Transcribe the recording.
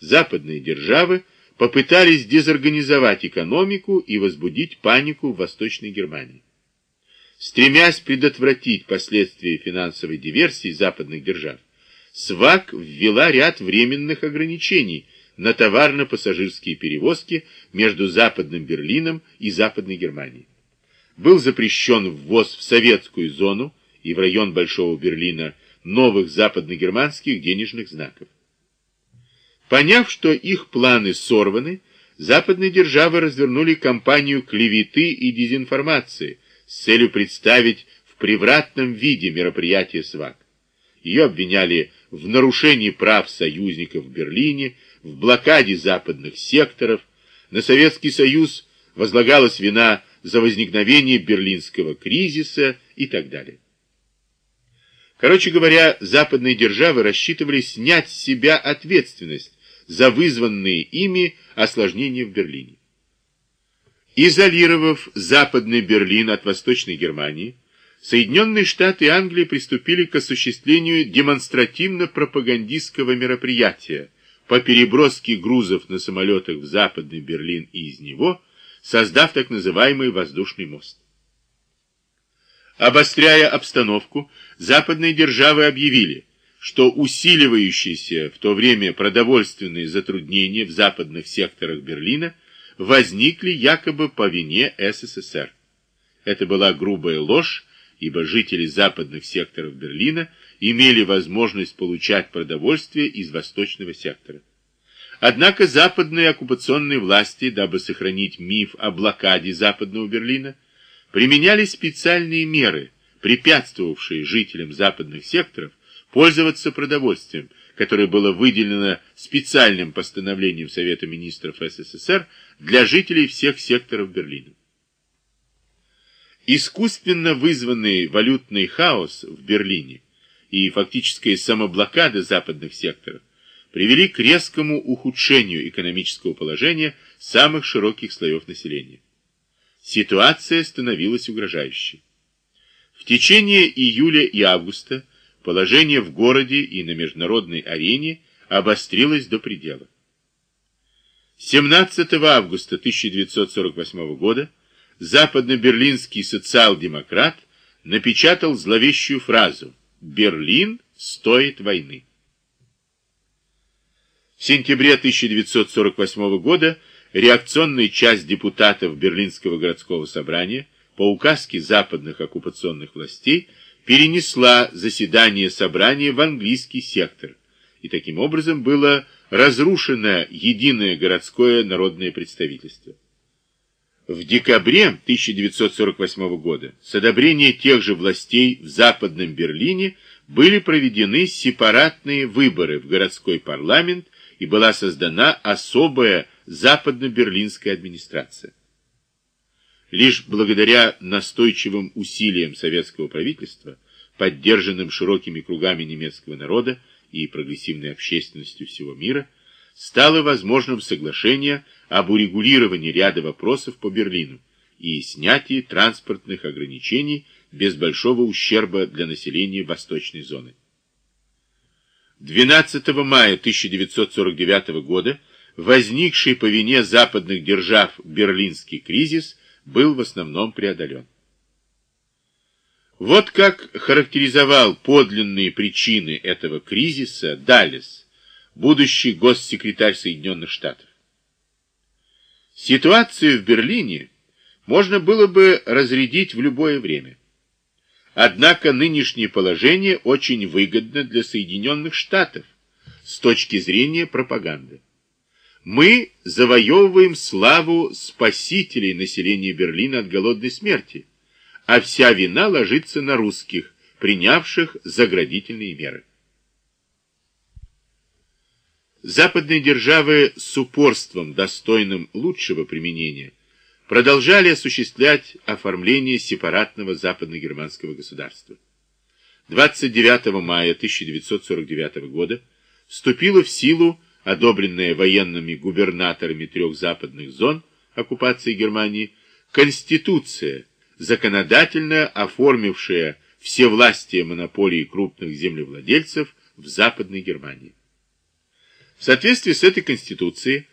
западные державы попытались дезорганизовать экономику и возбудить панику в Восточной Германии. Стремясь предотвратить последствия финансовой диверсии западных держав, СВАК ввела ряд временных ограничений на товарно-пассажирские перевозки между Западным Берлином и Западной Германией. Был запрещен ввоз в советскую зону и в район Большого Берлина новых западногерманских денежных знаков. Поняв, что их планы сорваны, западные державы развернули кампанию клеветы и дезинформации с целью представить в превратном виде мероприятие СВАК. Ее обвиняли в нарушении прав союзников в Берлине, в блокаде западных секторов, на Советский Союз возлагалась вина за возникновение берлинского кризиса и так далее. Короче говоря, западные державы рассчитывали снять с себя ответственность за вызванные ими осложнения в Берлине. Изолировав Западный Берлин от Восточной Германии, Соединенные Штаты и Англия приступили к осуществлению демонстративно-пропагандистского мероприятия по переброске грузов на самолетах в Западный Берлин и из него, создав так называемый воздушный мост. Обостряя обстановку, западные державы объявили, что усиливающиеся в то время продовольственные затруднения в западных секторах Берлина возникли якобы по вине СССР. Это была грубая ложь, ибо жители западных секторов Берлина имели возможность получать продовольствие из восточного сектора. Однако западные оккупационные власти, дабы сохранить миф о блокаде западного Берлина, применяли специальные меры, препятствовавшие жителям западных секторов пользоваться продовольствием, которое было выделено специальным постановлением Совета министров СССР для жителей всех секторов Берлина. Искусственно вызванный валютный хаос в Берлине и фактическая самоблокада западных секторов привели к резкому ухудшению экономического положения самых широких слоев населения. Ситуация становилась угрожающей. В течение июля и августа положение в городе и на международной арене обострилось до предела. 17 августа 1948 года западно-берлинский социал-демократ напечатал зловещую фразу «Берлин стоит войны». В сентябре 1948 года реакционная часть депутатов Берлинского городского собрания по указке западных оккупационных властей перенесла заседание собрания в английский сектор, и таким образом было разрушено единое городское народное представительство. В декабре 1948 года с одобрения тех же властей в Западном Берлине были проведены сепаратные выборы в городской парламент и была создана особая западно-берлинская администрация. Лишь благодаря настойчивым усилиям советского правительства, поддержанным широкими кругами немецкого народа и прогрессивной общественностью всего мира, стало возможным соглашение об урегулировании ряда вопросов по Берлину и снятии транспортных ограничений без большого ущерба для населения восточной зоны. 12 мая 1949 года возникший по вине западных держав берлинский кризис был в основном преодолен. Вот как характеризовал подлинные причины этого кризиса Даллес, будущий госсекретарь Соединенных Штатов. Ситуацию в Берлине можно было бы разрядить в любое время. Однако нынешнее положение очень выгодно для Соединенных Штатов с точки зрения пропаганды. Мы завоевываем славу спасителей населения Берлина от голодной смерти, а вся вина ложится на русских, принявших заградительные меры. Западные державы с упорством, достойным лучшего применения, продолжали осуществлять оформление сепаратного западно-германского государства. 29 мая 1949 года вступила в силу одобренная военными губернаторами трех западных зон оккупации Германии, Конституция, законодательно оформившая все власти монополии крупных землевладельцев в Западной Германии. В соответствии с этой Конституцией